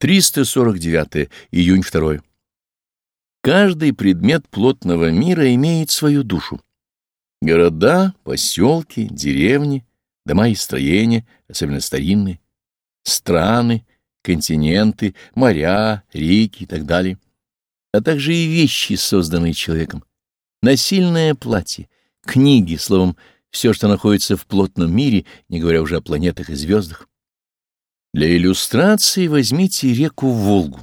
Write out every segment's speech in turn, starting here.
349 июнь 2. Каждый предмет плотного мира имеет свою душу. Города, поселки, деревни, дома и строения, особенно старинные, страны, континенты, моря, реки и так далее, а также и вещи, созданные человеком, насильное платье, книги, словом, все, что находится в плотном мире, не говоря уже о планетах и звездах. Для иллюстрации возьмите реку Волгу.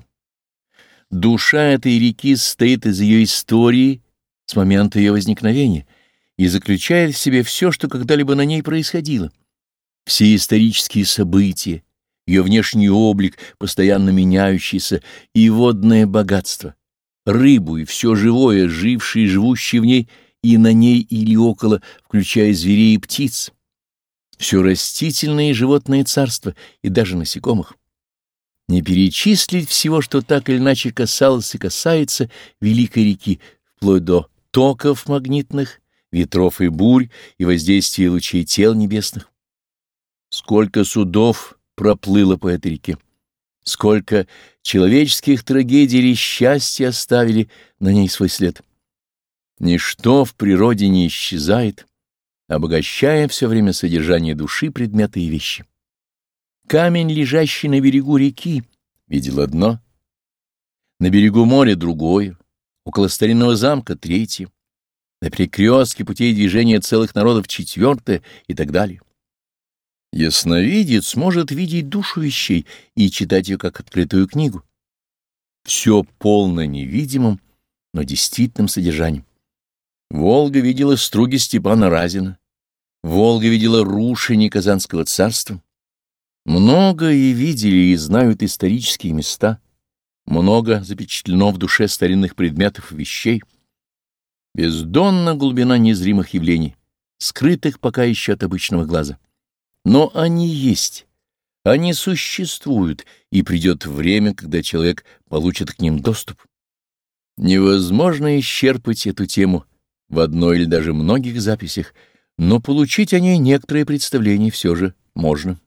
Душа этой реки состоит из ее истории с момента ее возникновения и заключает в себе все, что когда-либо на ней происходило. Все исторические события, ее внешний облик, постоянно меняющийся, и водное богатство, рыбу и все живое, жившее и живущее в ней, и на ней или около, включая зверей и птиц, все растительное и животное царство, и даже насекомых. Не перечислить всего, что так или иначе касалось и касается Великой реки, вплоть до токов магнитных, ветров и бурь и воздействия лучей тел небесных. Сколько судов проплыло по этой реке, сколько человеческих трагедий или счастья оставили на ней свой след. Ничто в природе не исчезает, обогащая все время содержание души, предметы и вещи. Камень, лежащий на берегу реки, видел одно, на берегу моря другое, около старинного замка третье, на перекрестке путей движения целых народов четвертое и так далее. Ясновидец может видеть душу вещей и читать ее как открытую книгу. Все полно невидимым, но действительным содержанием. Волга видела струги Степана Разина. Волга видела рушение Казанского царства. Много и видели и знают исторические места. Много запечатлено в душе старинных предметов и вещей. Бездонна глубина незримых явлений, скрытых пока еще от обычного глаза. Но они есть, они существуют, и придет время, когда человек получит к ним доступ. Невозможно исчерпать эту тему в одной или даже многих записях, но получить о ней некоторое представление все же можно.